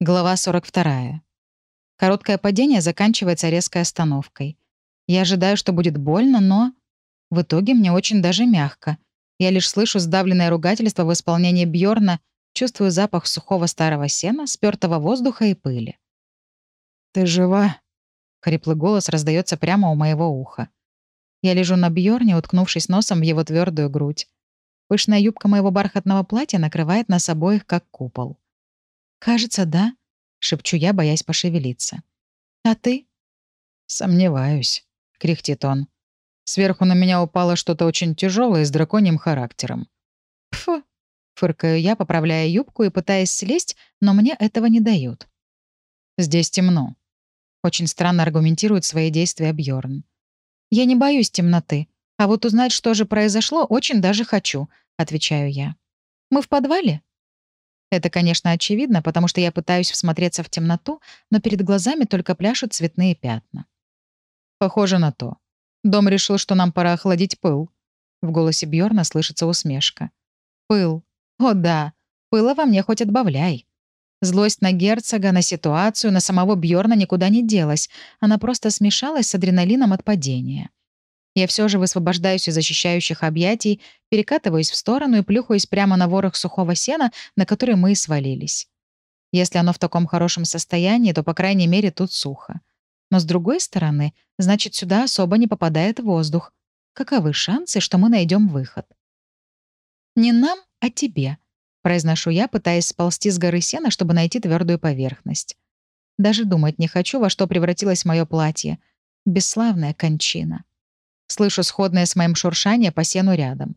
Глава 42. Короткое падение заканчивается резкой остановкой. Я ожидаю, что будет больно, но... В итоге мне очень даже мягко. Я лишь слышу сдавленное ругательство в исполнении Бьорна, чувствую запах сухого старого сена, спёртого воздуха и пыли. «Ты жива?» — хриплый голос раздается прямо у моего уха. Я лежу на Бьорне, уткнувшись носом в его твердую грудь. Пышная юбка моего бархатного платья накрывает нас обоих, как купол. «Кажется, да», — шепчу я, боясь пошевелиться. «А ты?» «Сомневаюсь», — кряхтит он. Сверху на меня упало что-то очень тяжелое с драконьим характером. «Пфу», — фыркаю я, поправляя юбку и пытаясь слезть, но мне этого не дают. «Здесь темно». Очень странно аргументирует свои действия Бьорн. «Я не боюсь темноты, а вот узнать, что же произошло, очень даже хочу», — отвечаю я. «Мы в подвале?» Это, конечно, очевидно, потому что я пытаюсь всмотреться в темноту, но перед глазами только пляшут цветные пятна. Похоже на то. Дом решил, что нам пора охладить пыл. В голосе Бьорна слышится усмешка. Пыл. О да, пыла во мне хоть отбавляй. Злость на герцога, на ситуацию, на самого Бьорна никуда не делась. Она просто смешалась с адреналином от падения. Я все же высвобождаюсь из защищающих объятий, перекатываюсь в сторону и плюхаюсь прямо на ворох сухого сена, на который мы и свалились. Если оно в таком хорошем состоянии, то, по крайней мере, тут сухо. Но с другой стороны, значит, сюда особо не попадает воздух. Каковы шансы, что мы найдем выход? «Не нам, а тебе», — произношу я, пытаясь сползти с горы сена, чтобы найти твердую поверхность. Даже думать не хочу, во что превратилось мое платье. Бесславная кончина. Слышу сходное с моим шуршание по сену рядом.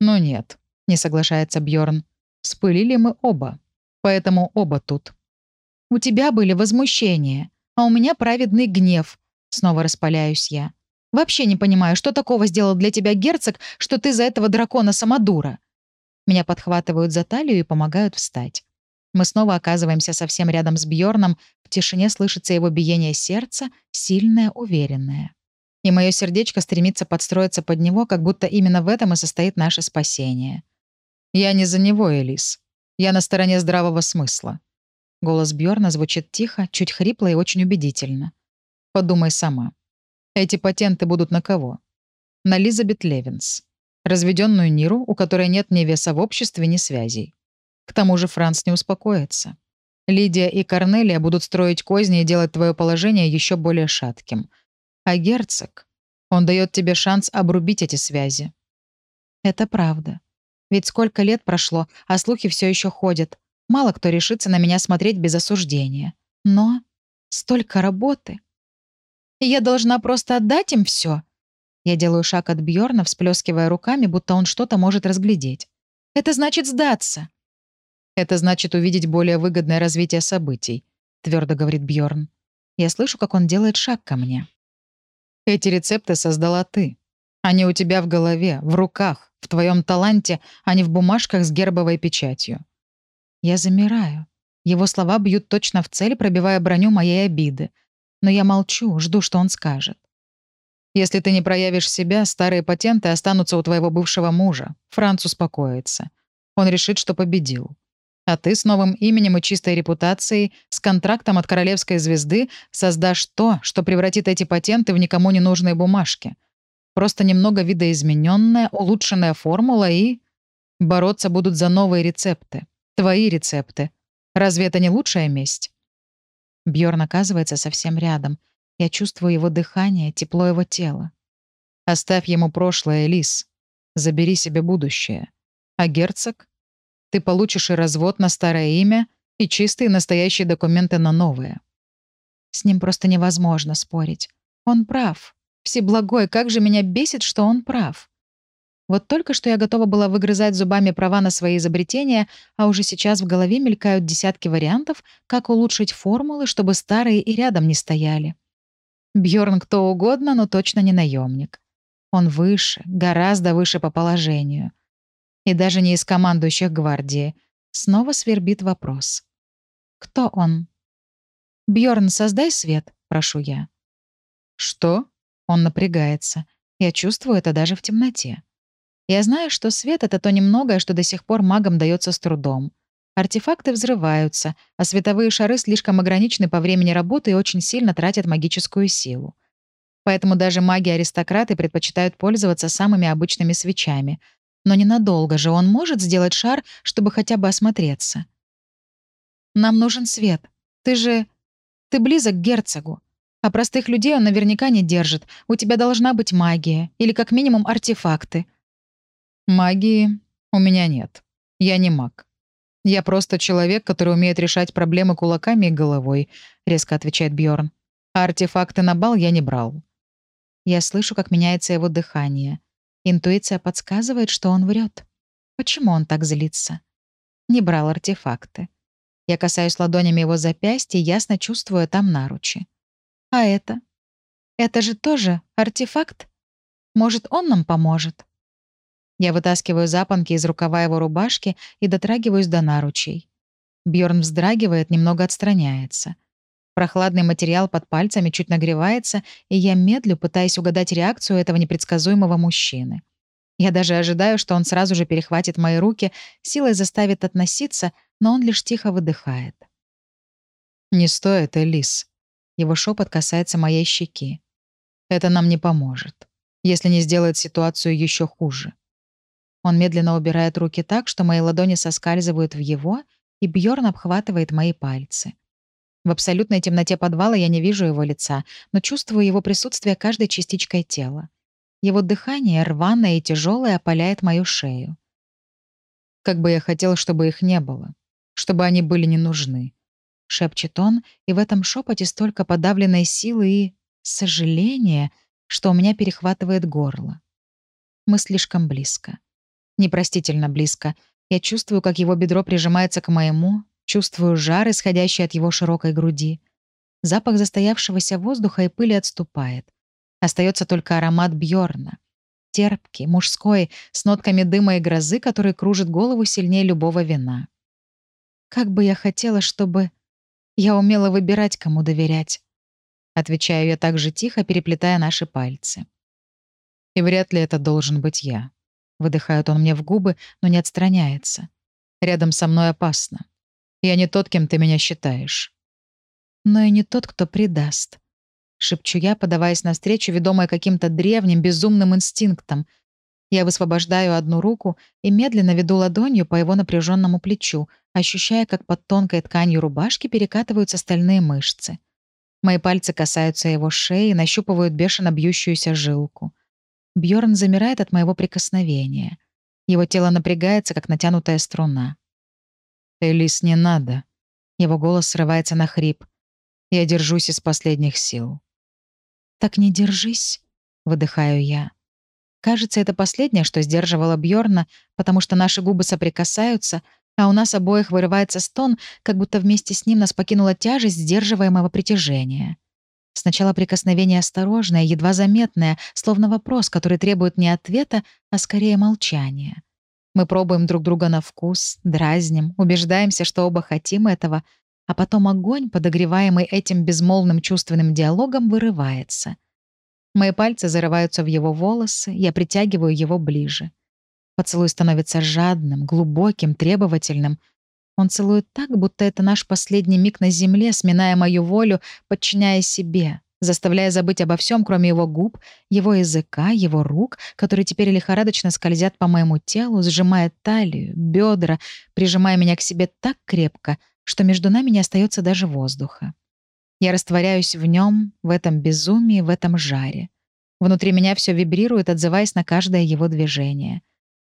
«Ну нет», — не соглашается Бьорн. «Спылили мы оба, поэтому оба тут». «У тебя были возмущения, а у меня праведный гнев», — снова распаляюсь я. «Вообще не понимаю, что такого сделал для тебя герцог, что ты за этого дракона самодура?» Меня подхватывают за талию и помогают встать. Мы снова оказываемся совсем рядом с Бьорном, в тишине слышится его биение сердца, сильное, уверенное и мое сердечко стремится подстроиться под него, как будто именно в этом и состоит наше спасение. «Я не за него, Элис. Я на стороне здравого смысла». Голос Бьорна звучит тихо, чуть хрипло и очень убедительно. «Подумай сама. Эти патенты будут на кого? На Лизабет Левинс. Разведенную Ниру, у которой нет ни веса в обществе, ни связей. К тому же Франц не успокоится. Лидия и Корнелия будут строить козни и делать твое положение еще более шатким — а герцог, он дает тебе шанс обрубить эти связи. Это правда. Ведь сколько лет прошло, а слухи все еще ходят. Мало кто решится на меня смотреть без осуждения. Но столько работы. И я должна просто отдать им все. Я делаю шаг от Бьорна, всплескивая руками, будто он что-то может разглядеть. Это значит сдаться. Это значит увидеть более выгодное развитие событий, твердо говорит Бьорн. Я слышу, как он делает шаг ко мне. Эти рецепты создала ты. Они у тебя в голове, в руках, в твоем таланте, а не в бумажках с гербовой печатью. Я замираю. Его слова бьют точно в цель, пробивая броню моей обиды. Но я молчу, жду, что он скажет. Если ты не проявишь себя, старые патенты останутся у твоего бывшего мужа. Франц успокоится. Он решит, что победил. А ты с новым именем и чистой репутацией, с контрактом от королевской звезды создашь то, что превратит эти патенты в никому не нужные бумажки. Просто немного видоизмененная, улучшенная формула и... Бороться будут за новые рецепты. Твои рецепты. Разве это не лучшая месть? Бьорн оказывается совсем рядом. Я чувствую его дыхание, тепло его тела. Оставь ему прошлое, Элис. Забери себе будущее. А герцог? Ты получишь и развод на старое имя, и чистые настоящие документы на новое. С ним просто невозможно спорить. Он прав. Всеблагой, как же меня бесит, что он прав. Вот только что я готова была выгрызать зубами права на свои изобретения, а уже сейчас в голове мелькают десятки вариантов, как улучшить формулы, чтобы старые и рядом не стояли. Бьорн кто угодно, но точно не наемник. Он выше, гораздо выше по положению и даже не из командующих гвардии. Снова свербит вопрос. «Кто он?» Бьорн, создай свет», — прошу я. «Что?» — он напрягается. Я чувствую это даже в темноте. Я знаю, что свет — это то немногое, что до сих пор магам дается с трудом. Артефакты взрываются, а световые шары слишком ограничены по времени работы и очень сильно тратят магическую силу. Поэтому даже маги-аристократы предпочитают пользоваться самыми обычными свечами. Но ненадолго же он может сделать шар, чтобы хотя бы осмотреться. «Нам нужен свет. Ты же... Ты близок к герцогу. А простых людей он наверняка не держит. У тебя должна быть магия. Или как минимум артефакты». «Магии у меня нет. Я не маг. «Я просто человек, который умеет решать проблемы кулаками и головой», — резко отвечает Бьорн. «А артефакты на бал я не брал». Я слышу, как меняется его дыхание. Интуиция подсказывает, что он врет. Почему он так злится? Не брал артефакты. Я касаюсь ладонями его запястья, ясно чувствуя там наручи. А это? Это же тоже артефакт? Может, он нам поможет? Я вытаскиваю запонки из рукава его рубашки и дотрагиваюсь до наручей. Бьорн вздрагивает, немного отстраняется. Прохладный материал под пальцами чуть нагревается, и я медлю, пытаясь угадать реакцию этого непредсказуемого мужчины. Я даже ожидаю, что он сразу же перехватит мои руки, силой заставит относиться, но он лишь тихо выдыхает. «Не стоит, Элис». Его шепот касается моей щеки. «Это нам не поможет, если не сделает ситуацию еще хуже. Он медленно убирает руки так, что мои ладони соскальзывают в его, и Бьорн обхватывает мои пальцы. В абсолютной темноте подвала я не вижу его лица, но чувствую его присутствие каждой частичкой тела. Его дыхание, рваное и тяжелое, опаляет мою шею. «Как бы я хотел, чтобы их не было, чтобы они были не нужны», — шепчет он, и в этом шепоте столько подавленной силы и сожаления, что у меня перехватывает горло. Мы слишком близко. Непростительно близко. Я чувствую, как его бедро прижимается к моему, чувствую жар, исходящий от его широкой груди. Запах застоявшегося воздуха и пыли отступает. Остается только аромат Бьорна. Терпкий, мужской, с нотками дыма и грозы, который кружит голову сильнее любого вина. Как бы я хотела, чтобы я умела выбирать, кому доверять. Отвечаю я так же тихо, переплетая наши пальцы. И вряд ли это должен быть я. Выдыхает он мне в губы, но не отстраняется. Рядом со мной опасно. Я не тот, кем ты меня считаешь. Но и не тот, кто предаст. Шепчу я, подаваясь навстречу, ведомая каким-то древним, безумным инстинктом. Я высвобождаю одну руку и медленно веду ладонью по его напряженному плечу, ощущая, как под тонкой тканью рубашки перекатываются стальные мышцы. Мои пальцы касаются его шеи, нащупывают бешено бьющуюся жилку. Бьорн замирает от моего прикосновения. Его тело напрягается, как натянутая струна. «Элис, не надо». Его голос срывается на хрип. «Я держусь из последних сил». «Так не держись», — выдыхаю я. Кажется, это последнее, что сдерживало Бьорна, потому что наши губы соприкасаются, а у нас обоих вырывается стон, как будто вместе с ним нас покинула тяжесть сдерживаемого притяжения. Сначала прикосновение осторожное, едва заметное, словно вопрос, который требует не ответа, а скорее молчания. Мы пробуем друг друга на вкус, дразним, убеждаемся, что оба хотим этого, а потом огонь, подогреваемый этим безмолвным чувственным диалогом, вырывается. Мои пальцы зарываются в его волосы, я притягиваю его ближе. Поцелуй становится жадным, глубоким, требовательным — он целует так, будто это наш последний миг на земле, сминая мою волю, подчиняя себе, заставляя забыть обо всем, кроме его губ, его языка, его рук, которые теперь лихорадочно скользят по моему телу, сжимая талию, бедра, прижимая меня к себе так крепко, что между нами не остается даже воздуха. Я растворяюсь в нем, в этом безумии, в этом жаре. Внутри меня все вибрирует, отзываясь на каждое его движение.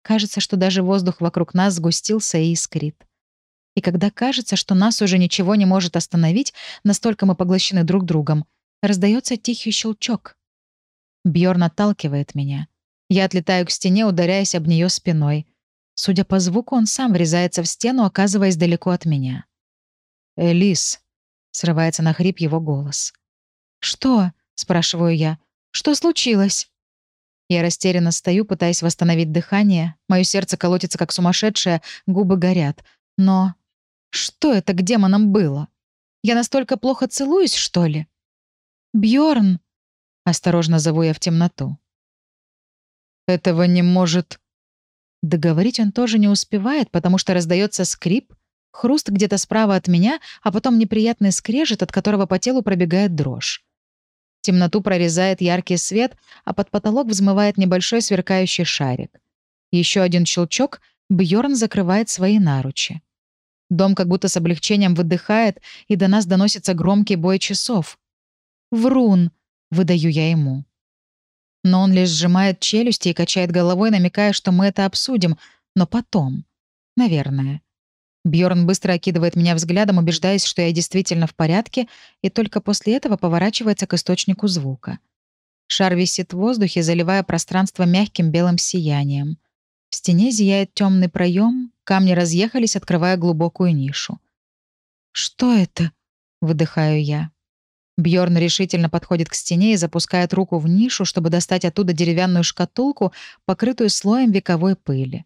Кажется, что даже воздух вокруг нас сгустился и искрит. И когда кажется, что нас уже ничего не может остановить, настолько мы поглощены друг другом, раздается тихий щелчок. Бьорн отталкивает меня. Я отлетаю к стене, ударяясь об нее спиной. Судя по звуку, он сам врезается в стену, оказываясь далеко от меня. «Элис», — срывается на хрип его голос. «Что?» — спрашиваю я. «Что случилось?» Я растерянно стою, пытаясь восстановить дыхание. Мое сердце колотится как сумасшедшее, губы горят. Но что это к демонам было? Я настолько плохо целуюсь, что ли? Бьорн, осторожно зову я в темноту. Этого не может. Договорить он тоже не успевает, потому что раздается скрип, хруст где-то справа от меня, а потом неприятный скрежет, от которого по телу пробегает дрожь. Темноту прорезает яркий свет, а под потолок взмывает небольшой сверкающий шарик. Еще один щелчок, Бьорн закрывает свои наручи. Дом как будто с облегчением выдыхает, и до нас доносится громкий бой часов. «Врун!» — выдаю я ему. Но он лишь сжимает челюсти и качает головой, намекая, что мы это обсудим, но потом. Наверное. Бьорн быстро окидывает меня взглядом, убеждаясь, что я действительно в порядке, и только после этого поворачивается к источнику звука. Шар висит в воздухе, заливая пространство мягким белым сиянием. В стене зияет темный проем, камни разъехались, открывая глубокую нишу. «Что это?» — выдыхаю я. Бьорн решительно подходит к стене и запускает руку в нишу, чтобы достать оттуда деревянную шкатулку, покрытую слоем вековой пыли.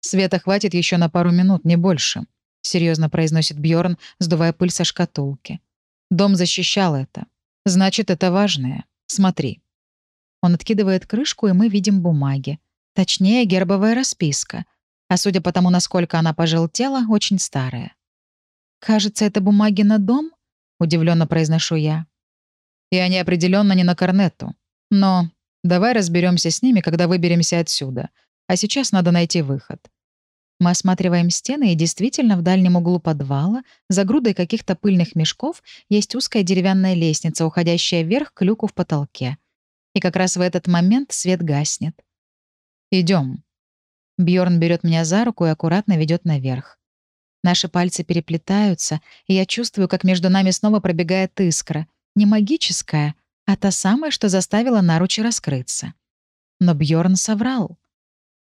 Света хватит еще на пару минут, не больше, серьезно произносит Бьорн, сдувая пыль со шкатулки. Дом защищал это. Значит, это важное. Смотри. Он откидывает крышку, и мы видим бумаги. Точнее, гербовая расписка. А судя по тому, насколько она пожелтела, очень старая. «Кажется, это бумаги на дом?» — удивленно произношу я. «И они определенно не на Корнетту. Но давай разберемся с ними, когда выберемся отсюда. А сейчас надо найти выход. Мы осматриваем стены, и действительно в дальнем углу подвала, за грудой каких-то пыльных мешков, есть узкая деревянная лестница, уходящая вверх к люку в потолке. И как раз в этот момент свет гаснет. Идем. Бьорн берет меня за руку и аккуратно ведет наверх. Наши пальцы переплетаются, и я чувствую, как между нами снова пробегает искра. Не магическая, а та самая, что заставила наручи раскрыться. Но Бьорн соврал.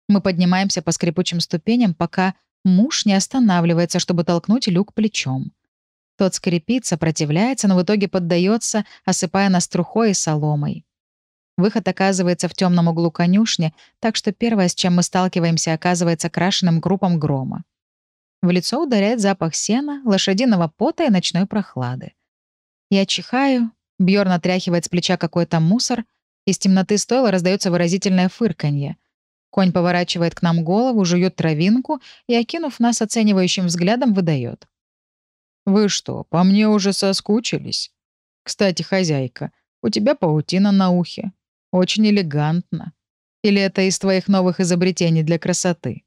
Мы поднимаемся по скрипучим ступеням, пока муж не останавливается, чтобы толкнуть люк плечом. Тот скрипит, сопротивляется, но в итоге поддается, осыпая нас трухой и соломой. Выход оказывается в темном углу конюшни, так что первое, с чем мы сталкиваемся, оказывается крашенным группом грома. В лицо ударяет запах сена, лошадиного пота и ночной прохлады. Я чихаю, Бьорн отряхивает с плеча какой-то мусор, из темноты стойла раздается выразительное фырканье. Конь поворачивает к нам голову, жует травинку и, окинув нас оценивающим взглядом, выдает. «Вы что, по мне уже соскучились? Кстати, хозяйка, у тебя паутина на ухе. Очень элегантно. Или это из твоих новых изобретений для красоты?»